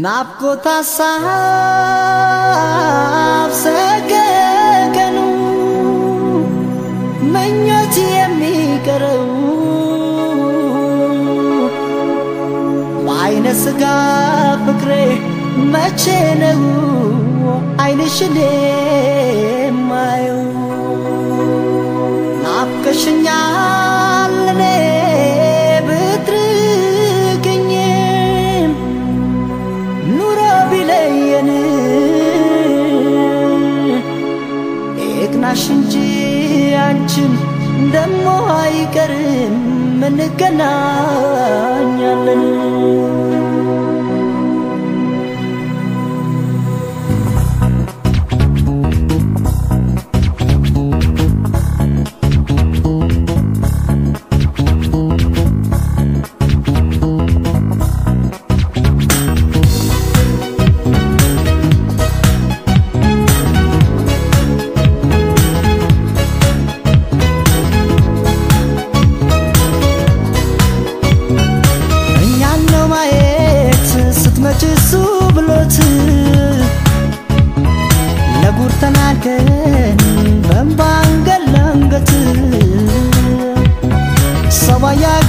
ናፍቆት ሀሳብ ሰገገኑ ምኞት የሚቀረው በአይነ ስጋ ፍቅሬ መቼ ነው አይንሽን የማየው? ይቅናሽ እንጂ አንቺን ደሞ አይቀርም እንገናኛለን።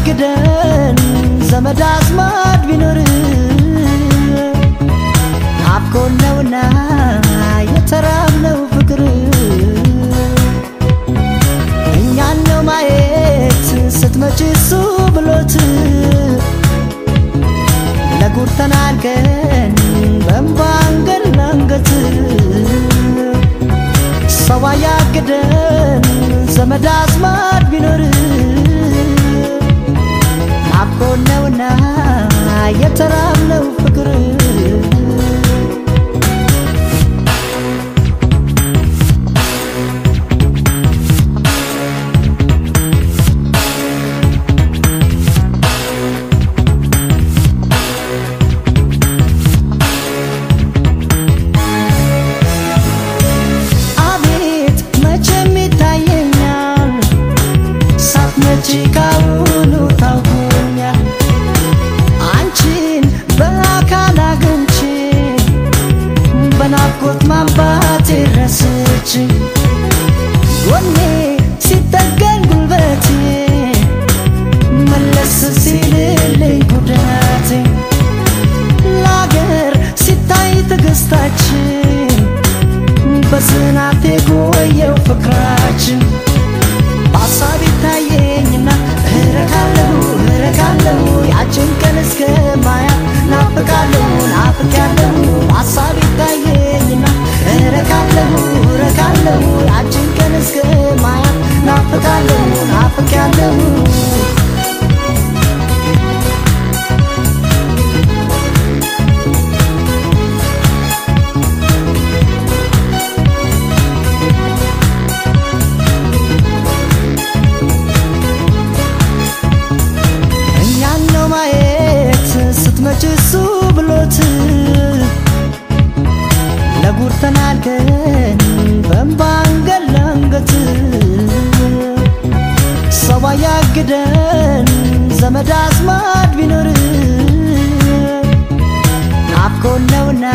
ሰው ያግደን ዘመድ አዝማድ ቢኖር ናፍቆን ነውና የተራብነው ፍቅር እኛን ነው ማየት ስትመጪ እሱ ብሎት ለጉር ተናገን በእንባ አንገት ለአንገት ሰው ዘመድ አዝማድ ቢኖር ካሁኑ ታውቆኛል አንቺን በአካል ናፍቄያለሁ እኛን ያግደን ዘመድ አዝማድ ቢኖር ናፍቆን ነውና